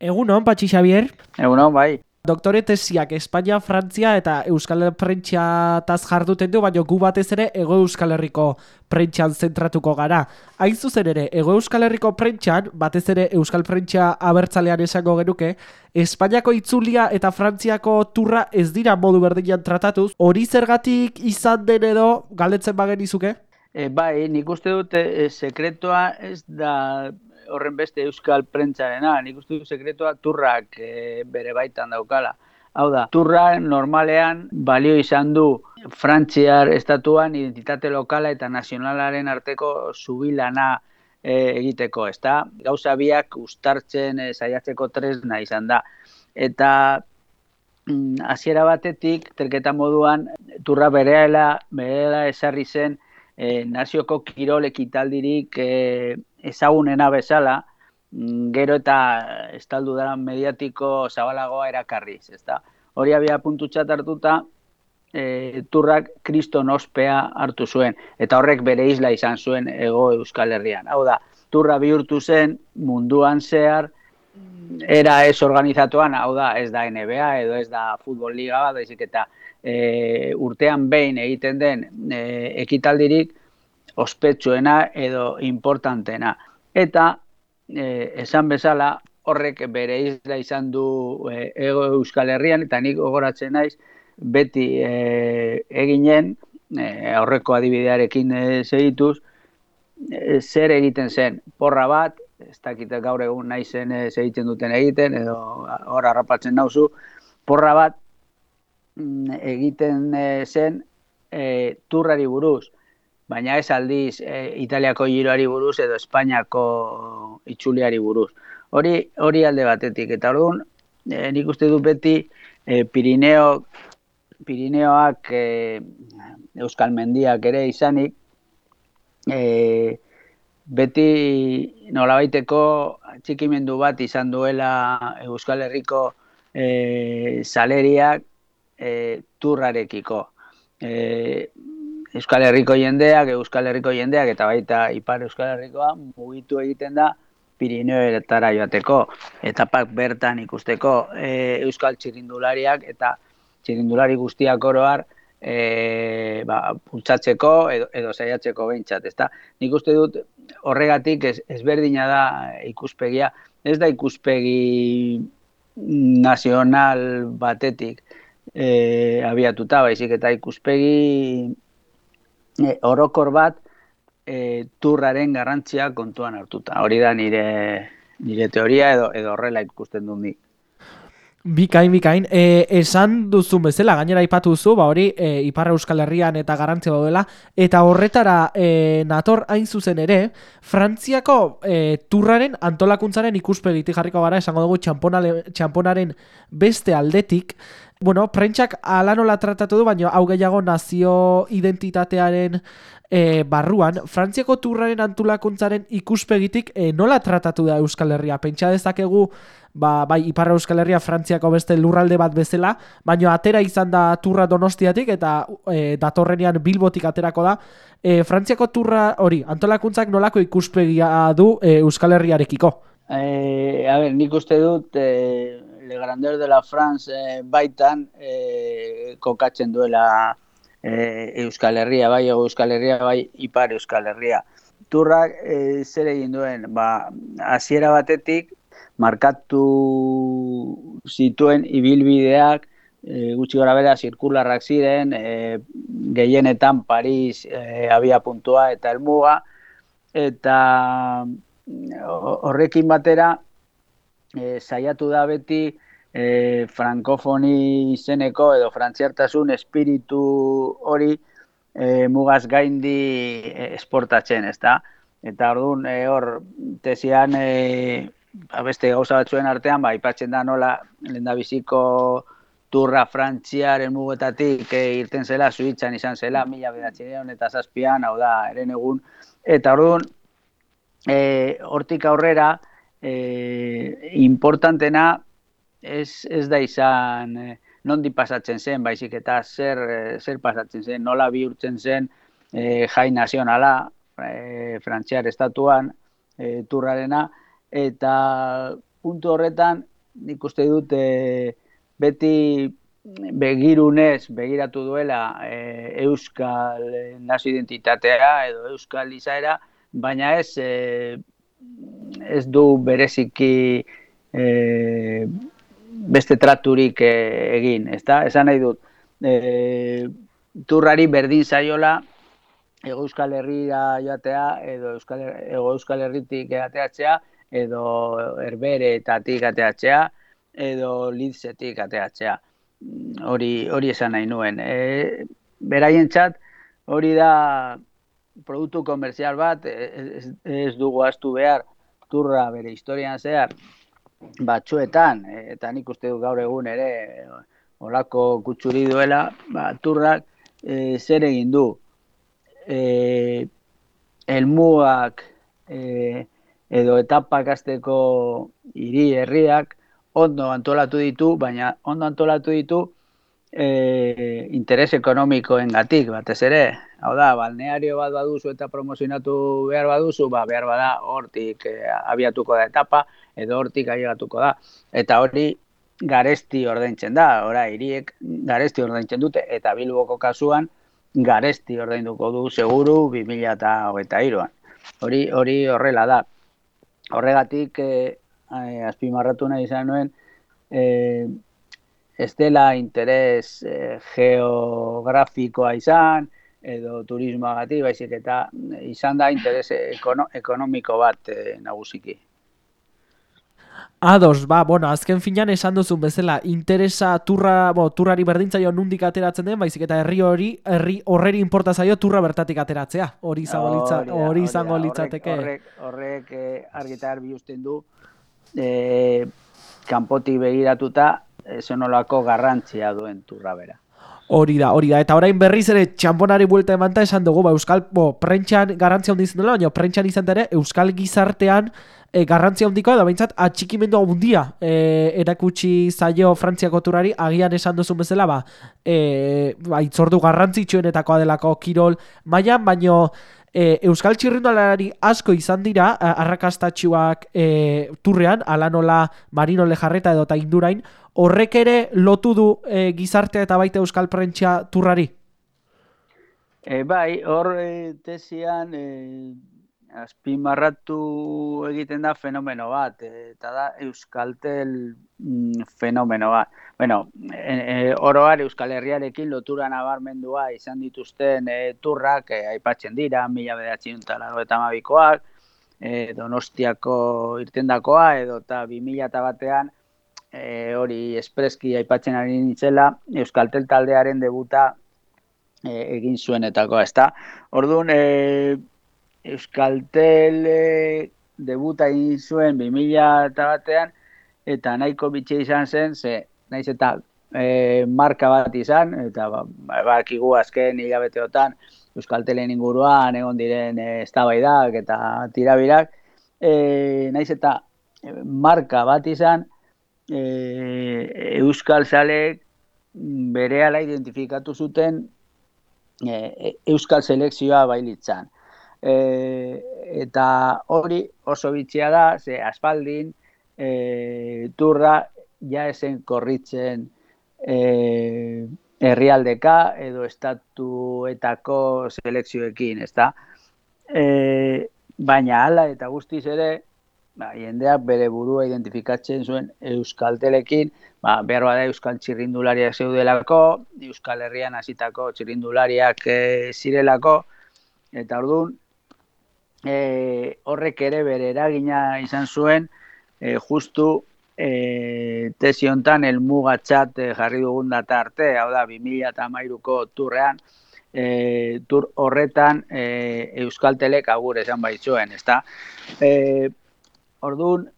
Egunon, Patxi Xavier. Egunon, bai. Doktore tesiak Espainia, Frantzia eta Euskal Prentxataz jarduten du, baina gu batez ere Ego Euskal Herriko prentxan zentratuko gara. Hain zuzen ere, Ego Euskal Herriko prentxan, batez ere Euskal Prentxa abertzalean esango genuke, Espainiako itzulia eta Frantziako turra ez dira modu berdinan tratatuz, hori zergatik izan den edo galdetzen bagen izuke? E, bai, nik uste dute e, sekretoa ez da horren beste euskal prentzarena, nik uste dut sekretoa turrak e, bere baitan daukala. Hau da, turra normalean balio izan du Frantziar estatuan identitate lokala eta nazionalaren arteko zubilana e, egiteko, ezta? Gauza biak ustartzen e, saiatzeko tresna izan da. Eta mm, hasiera batetik, terketa moduan, turra bereela, bereela esarri zen e, nazioko kirol ekitaldirik e, ezagunena bezala, mm, gero eta estaldu dara mediatiko zabalagoa erakarriz, ezta? Hori abia puntutxat hartuta, e, turrak kriston ospea hartu zuen, eta horrek bere isla izan zuen ego Euskal Herrian. Hau da, turra bihurtu zen munduan zehar, era ez organizatuan, hau da, ez da NBA edo ez da futbol liga bat, eta e, urtean behin egiten den e, ekitaldirik ospetsuena edo importantena. Eta e, esan bezala horrek bere isla izan du e, ego euskal herrian eta nik gogoratzen naiz beti e, eginen e, aurreko adibidearekin e, segituz e, zer egiten zen. Porra bat ez dakite gaur egun naizen e, segitzen duten egiten edo hor harrapatzen nauzu. Porra bat Mm, egiten e, zen e, turrari buruz, baina ez aldiz e, Italiako giroari buruz edo Espainiako itxuliari buruz. Hori hori alde batetik, eta orduan, e, nik uste du beti e, Pirineo, Pirineoak e, Euskal Mendiak ere izanik, e, beti nolabaiteko txikimendu bat izan duela Euskal Herriko e, saleriak e, turrarekiko. E, Euskal Herriko jendeak, Euskal Herriko jendeak, eta baita Ipar Euskal Herrikoa mugitu egiten da Pirineoetara joateko, etapak bertan ikusteko e, Euskal Txirindulariak eta txirindulari guztiak oroar e, ba, pultsatzeko edo, edo saiatzeko behintzat. Ezta? Nik uste dut horregatik ez, ezberdina da ikuspegia, ez da ikuspegi nazional batetik, e, abiatuta, baizik eta ikuspegi e, orokor bat e, turraren garrantzia kontuan hartuta. Hori da nire nire teoria edo edo horrela ikusten dut nik. Bikain, bikain. E, esan duzun bezala, gainera ipatu duzu, ba hori, e, Iparra Euskal Herrian eta garantzia daudela, eta horretara e, nator hain zuzen ere, Frantziako e, turraren antolakuntzaren ikuspegitik jarriko gara, esango dugu txamponaren beste aldetik, Bueno, prentxak ala nola tratatu du, baina hau gehiago nazio identitatearen e, barruan, Frantziako turraren antulakuntzaren ikuspegitik e, nola tratatu da Euskal Herria? Pentsa dezakegu, ba, bai, Iparra Euskal Herria Frantziako beste lurralde bat bezala, baina atera izan da turra donostiatik eta e, datorrenean bilbotik aterako da. E, Frantziako turra hori, antolakuntzak nolako ikuspegia du e, Euskal Herriarekiko? E, a ber, nik uste dut... E Le Grandeur de la France eh, baitan eh, kokatzen duela eh, Euskal Herria, bai Euskal Herria, bai Ipar Euskal Herria. Turrak eh, zer egin duen, ba, hasiera batetik, markatu zituen ibilbideak, e, gutxi gora bera zirkularrak ziren, e, gehienetan Paris e, abia puntua eta elmuga, eta horrekin batera, e, saiatu da beti e, frankofoni izeneko edo frantziartasun espiritu hori e, mugaz gaindi esportatzen, ezta? Eta orduan e, hor tesian e, beste gauza batzuen artean, ba, ipatzen da nola lendabiziko turra frantziaren mugetatik e, irten zela, suitzan izan zela, mila bedatzen eta zazpian, hau da, eren egun. Eta orduan, e, hortik aurrera, e, importantena ez, ez da izan e, nondi pasatzen zen, baizik eta zer, eh, zer pasatzen zen, nola bihurtzen zen e, jai nazionala, e, frantziar estatuan, e, turrarena, eta puntu horretan nik uste dut e, beti begirunez begiratu duela e, euskal nazi identitatea edo euskal izaera, baina ez e, ez du bereziki e, beste traturik e, egin, ezta? Esan nahi dut, e, turrari berdin zaiola Ego Euskal Herria joatea edo Euskal, Ego Euskal Herritik ateatzea edo Herberetatik ateatzea edo Lidzetik ateatzea. Hori hori esan nahi nuen. E, beraientzat hori da produktu komerzial bat ez, ez dugu astu behar turra bere historian zehar batzuetan eta nik uste du gaur egun ere olako kutsuri duela ba, turrak e, zer egin du e, elmuak e, edo etapak azteko hiri herriak ondo antolatu ditu, baina ondo antolatu ditu e, interes ekonomikoen gatik, batez ere. Hau da, balneario bat baduzu eta promozionatu behar baduzu, ba, behar bada hortik e, abiatuko da etapa, edo hortik ailegatuko da. Eta hori garesti ordaintzen da, ora, hiriek garesti ordaintzen dute, eta bilboko kasuan, garesti ordainduko du seguru 2023an. Hori hori horrela da. Horregatik eh, eh, azpimarratu nahi izan nuen eh, ez dela interes eh, geografikoa izan edo turismoagatik baizik eta izan da interes ekonomiko bat eh, nagusiki. Ados, ba, bueno, azken finan esan duzun bezala, interesa turra, bo, turrari berdintzaio nundik ateratzen den, baizik eta herri hori, herri horreri inporta zaio turra bertatik ateratzea. Hori izango litza, hori izango litzateke. Horrek, horrek, eh, argita argi usten du, eh, kanpotik begiratuta, zenolako garrantzia duen turra bera. Hori da, hori da. Eta orain berriz ere txamponari buelta emanta esan dugu, ba, Euskal, bo, prentxan garrantzia handi zen baina prentxan izan ere, Euskal gizartean e, garrantzia handikoa da baintzat atxikimendu handia e, erakutsi zaio Frantziako turari agian esan duzun bezala ba, e, ba itzordu garrantzitsuenetakoa delako kirol mailan baino e, Euskal Txirrindulari asko izan dira arrakastatxuak e, turrean alanola Marino Lejarreta edo ta Indurain horrek ere lotu du e, gizartea eta baita Euskal Prentsia turrari? E, bai, hor e, tesian e, azpimarratu egiten da fenomeno bat, eta da Euskaltel mm, fenomeno bat. Bueno, e, e, oroar Euskal Herriarekin lotura nabarmendua izan dituzten e, turrak e, aipatzen dira, mila bedatzen eta mabikoak, e, donostiako irtendakoa, edo eta bi mila eta batean, e, hori espreski aipatzen ari nintzela, Euskaltel taldearen debuta e, egin zuenetakoa, ezta? Orduan, e, Euskaltel e, debuta egin zuen 2000 eta batean, eta nahiko bitxe izan zen, ze naiz eta e, marka bat izan, eta ba, bakigu azken hilabeteotan Euskaltelen inguruan egon diren e, eztabaidak eta tirabirak, e, naiz eta marka bat izan, e, Euskal Zalek bere identifikatu zuten e, Euskal Selekzioa bailitzan e, eta hori oso bitxia da, ze aspaldin e, turra ja esen korritzen e, herrialdeka edo estatuetako selekzioekin, ez da? E, baina hala eta guztiz ere, ba, jendeak bere burua identifikatzen zuen Euskaltelekin, ba, behar bada Euskal txirrindulariak zeudelako, Euskal Herrian hasitako txirrindulariak e, zirelako, eta orduan, e, horrek ere bere eragina izan zuen e, justu e, tesi hontan el mugatzat e, jarri dugun data arte, hau da 2013ko turrean e, tur horretan e, Euskaltelek agur esan baitzuen, ezta? E, ordun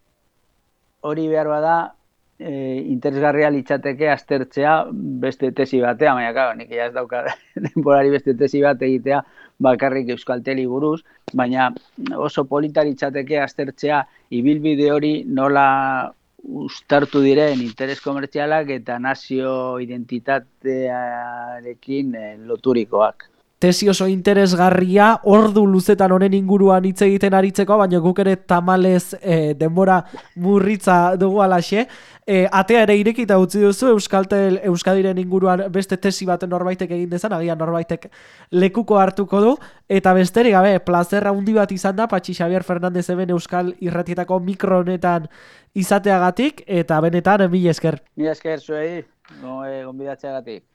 hori behar bada e, interesgarria litzateke aztertzea beste tesi batea, baina claro, nik ez dauka denborari beste tesi bat egitea bakarrik Euskalteli buruz, baina oso polita litzateke aztertzea ibilbide hori nola ustartu diren interes komertzialak eta nazio identitatearekin eh, loturikoak. Tesi oso interesgarria, ordu luzetan honen inguruan hitz egiten aritzeko, baina guk ere tamalez e, denbora murritza dugu alaxe. E, atea ere irekita utzi duzu Euskaltel Euskadiren inguruan beste tesi baten norbaitek egin dezan, agian norbaitek lekuko hartuko du, eta besterik gabe, plazerra handi bat izan da, Patxi Xavier Fernandez hemen Euskal irratietako mikronetan izateagatik, eta benetan, mila esker. Mila esker zuei, gonbidatzeagatik.